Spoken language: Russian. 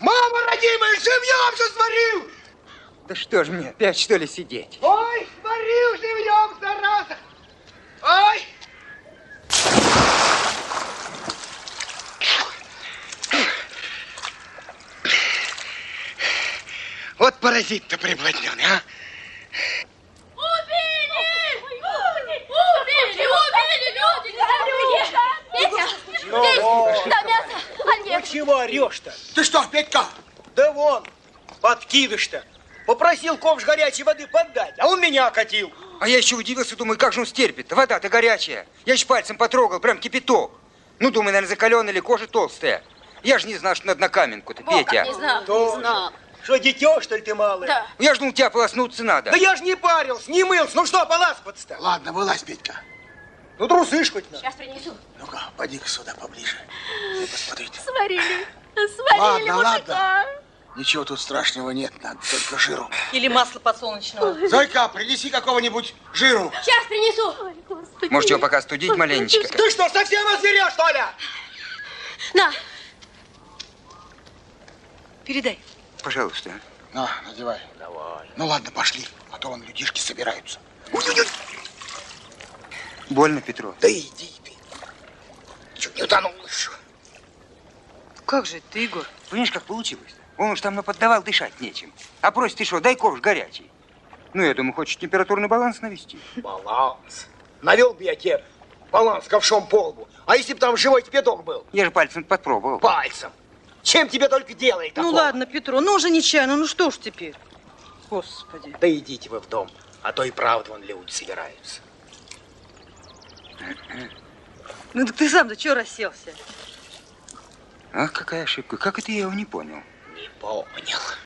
Мама родимая, живьем все сварил! Да что ж мне, опять что ли сидеть? Ой, сварил живьем, зараза! Ой! Вот паразит-то приблотненный, а? Олег! Ну чего орешь-то? Ты что, Петька? Да вон, подкидыш-то. Попросил ковш горячей воды поддать, а он меня катил. А я еще удивился, думаю, как же он стерпит? Вода-то горячая. Я еще пальцем потрогал, прям кипяток. Ну, думаю, наверное, закаленная или кожа толстая. Я же не знал, что надо на каменку-то, Петя. Не знал, не Тоже. знал. Что, дитё, что ли, ты малый? Да. Я ж думал, тебя полоснуться надо. Да я ж не парился, не мылся. Ну что, поласпаться-то? Ладно, вылазь, Петька. Ну, трусы ж хоть на. Сейчас принесу. Ну-ка, поди-ка сюда поближе. Посмотрите. Сварили. Сварили Ладно, мужика. Ничего тут страшного нет, надо только жиру. Или масло подсолнечного. Зойка, принеси какого-нибудь жиру. Сейчас принесу. Может, его пока студить маленечко? Ты что, совсем озверел, что ли? На. Передай. Пожалуйста. На, надевай. Давай. Ну ладно, пошли, а то вон людишки собираются. Больно, Петро? Да иди ты. Чуть не утонул еще. Как же ты, Егор? Понимаешь, как получилось? Он уж там наподдавал, дышать нечем. А просит, ты что, дай ковш горячий. Ну, я думаю, хочешь температурный баланс навести. Баланс. Навел бы я тебе баланс ковшом по лбу. А если бы там живой кипяток был? Я же пальцем попробовал. Пальцем. Чем тебе только делает Ну такого? ладно, Петро, ну уже нечаянно, ну что ж теперь? Господи. Да идите вы в дом, а то и правда вон люди собираются. Ну так ты сам-то чего расселся? Ах, какая ошибка. Как это я его не понял? Не понял.